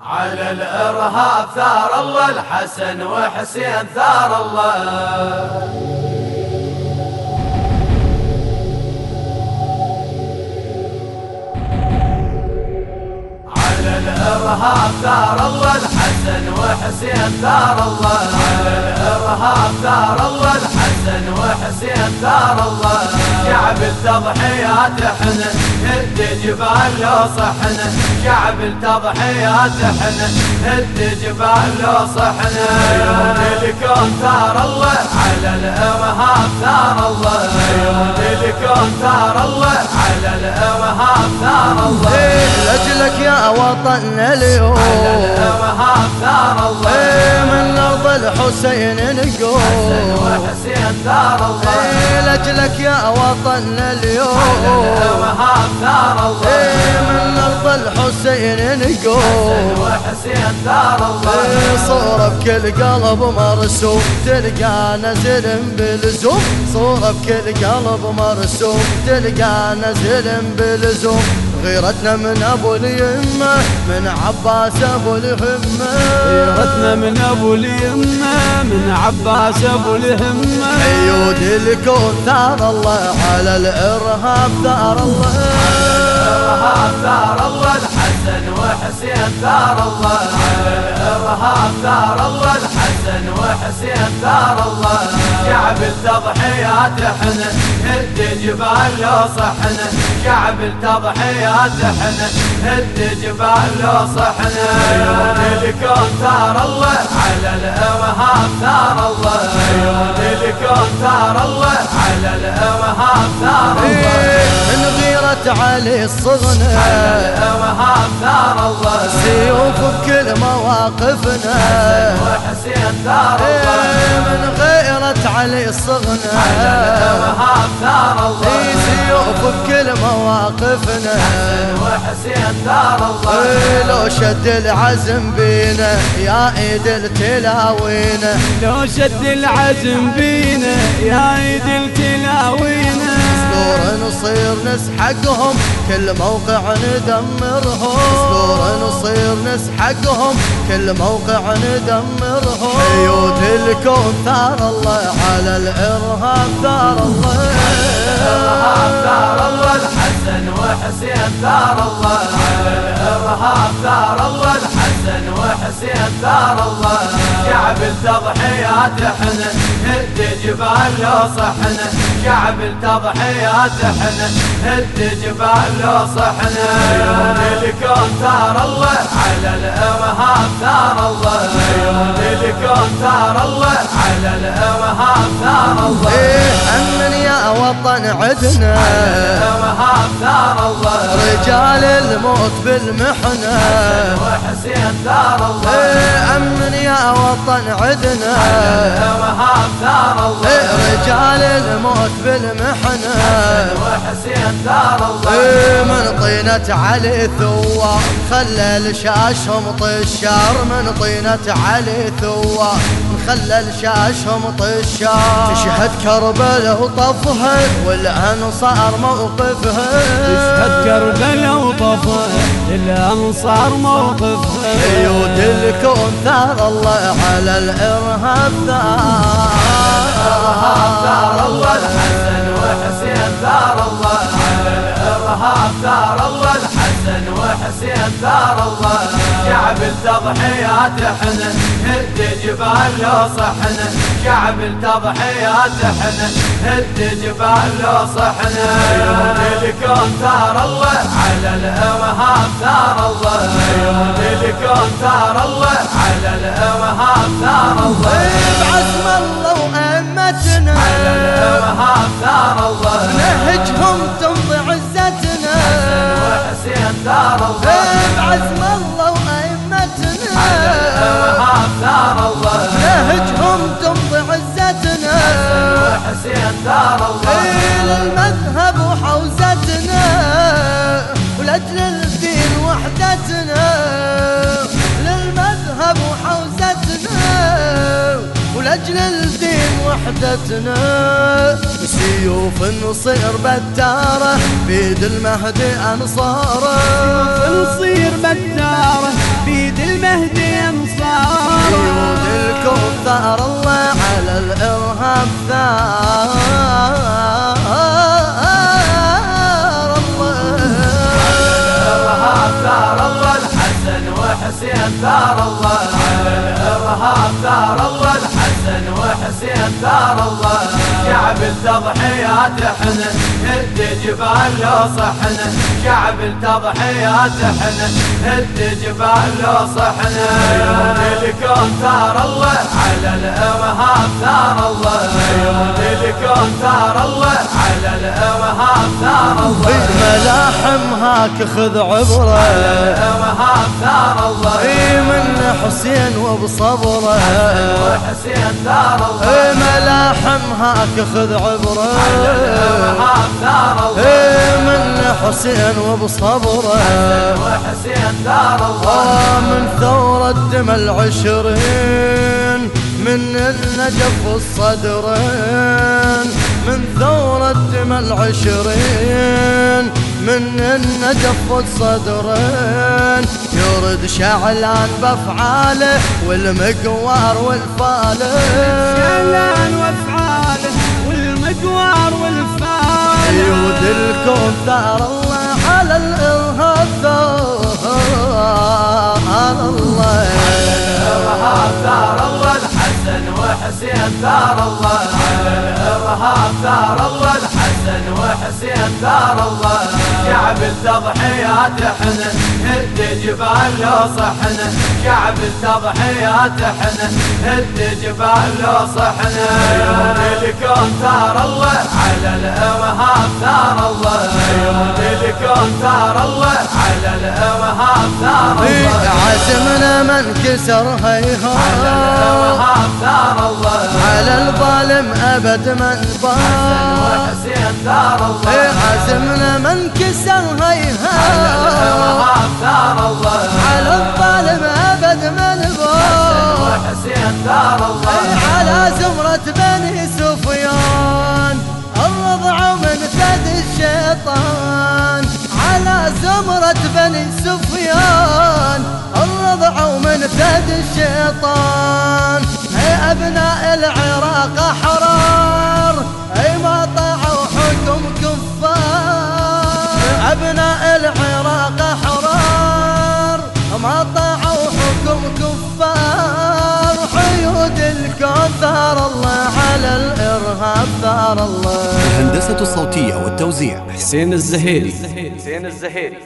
على الإرهاب ثار الله الحسن وحسين ثار الله. الإرهاب ثار الله الحسن وحسين ثار الله. على الإرهاب ثار الله الحسن وحسين ثار الله. شعب التضحيات إحنا هد جبال لو صحنا. شعب التضحيات إحنا هد جبال لو صحنا. الكون ثار الله على الإرهاب ثار الله. الكون ثار الله على الإرهاب ثار الله. لك يا وطن اليوم. إيه، من أرض الحسين نقوم وحسين دار الله يا وطن اليوم. إيه، من أرض الحسين نقوم وحسين دار الله صورة بكل قلب مرسوم. تلقى نزل بلزوم. صورة بكل قلب مرسوم. تلقى نزل بلزوم. غيرتنا من أبو اليمة من عباس أبو الهمه غيرتنا من أبو اليمة من عباس أبو الهمه عيود الكون ثار الله على الإرهاب ثار الله. الارهاب ثار الله الحسن وحسين ثار الله. الارهاب ثار الله الحسن وحسين ثار الله. شعب التضحيات إحنا هد جبال لو صحنا شعب التضحيات إحنا هد جبال لو صحنا عيون الكون ثار الله على الأرهاب ثار الله. عيون الكون ثار الله على الأرهاب ثار الله. من غيرة علي الصغنى على الارهاب ثار الله سيوف بكل مواقفنا. وحسين الله إيه، من غيرة علي على الارهاب ثار الله. سيوف بكل مواقفنا. وحسين ثار الله. إيه، لو شد العزم بينا يا إيد التلاوينا لو شد العزم بينا يا عيد التلاوينا صدور نصير نسحقهم كل موقع ندمرهم. صدور نصير نسحقهم كل موقع ندمرهم. عيود الكون ثار الله على الإرهاب ثار الله. الإرهاب ثار الله. الحسن وحسين ثار الله. على الإرهاب ثار الله. الحسن وحسين ثار الله. شعب التضحيات إحنا هد جبال لو صحنا شعب التضحيات إحنا هد جبال لو صحنا الكون ثار الله. على الأرهاب ثار الله. عيون الكون ثار الله. على الأرهاب ثار الله. إيه أمن يا وطن عدنا. الأرهاب ثار الله. رجال الموت بالمحنة. وحسين ثار الله. إيه أمن يا وطن عدنا. الأرهاب ثار الله. إيه رجال الموت بالمحنة. وحسين ثار الله. إيه من طينة علي ثوار خلى الشاشهم طشار من طينة علي ثوار خلى الشاشهم طشار. تشهد كربلاء وطفها والأنصار موقفها تشهد كربلاء وطفها الأنصار موقفها عيود الكون ثار الله على الإرهاب ثار. الله الحسن وحسين ثار الله على الإرهاب ثار الله. الحسن وحسين ثار الله. شعب التضحيات إحنا هد جبال لو صحنا. شعب التضحيات إحنا هد جبال لو صحنا. الكون ثار الله على الإرهاب ثار الله. الكون ثار الله على الإرهاب ثار الله. بعزم الله وأمتنا. على الإرهاب ثار الله. نهجهم عزتنا وحسين ثار الله بعزم الله وأئمتنا. على الارهاب ثار الله نهجهم تمضي عزتنا. وحسين ثار الله إلى المذهب وحوزتنا. ولأجل الدين وحدتنا. للمذهب وحوزتنا. ولأجل الدين وحدتنا. بسيوف نصير بتارة بيد المهدي أنصاره. نصير بتارة. وحسين ثار الله على الإرهاب ثار الله الحسن وحسين ثار الله. شعب التضحيات إحنا هد جبال لو صحنا. شعب التضحيات إحنا هد جبال لو صحنا. الكون ثار الله على الإرهاب ثار الله. الكون ثار الله على الإرهاب ثار الله. ملاحم هاك خذ عبره. ثار الله. إي من حسين وبصبره. وحسين ثار الله. إي ملاحم هاك خذ عبره. ثار الله. إي من حسين وبصبره. وحسين ثار الله. آه من ثورة دم العشرين من النجف الصدرين من ثورة دم العشرين من النجف الصدرين يرد شعلان بأفعاله والمقوار والفاله. شعلان وأفعاله والمقوار والفعال يود الكون ثار الله على الإرهاب. ثار الله. الإرهاب ثار الله الحسن وحسين ثار الله. على الإرهاب ثار الله الحسن وحسين ثار الله. شعب التضحيات إحنا هد جبال لو صحنا. شعب التضحيات إحنا هد جبال لو صحنا. عيون الكون ثار الله على الإرهاب ثار الله. عيون الكون ثار الله على الإرهاب ثار الله. عزمنا من كسر هيهات. الإرهاب ثار الله. على الظالم أبد من الله عزمنا من كسر الله. على الظالم أبد من الله. على زمرة بني سفيان. الرضع من ثد الشيطان. على زمرة بني سفيان. الرضع من ثد الشيطان. اي أبناء العراق ما طاعوا حكم كفار. حيود الكون ثار الله على الإرهاب ثار الله. الهندسة الصوتية والتوزيع. حسين الزهيري. حسين الزهيري.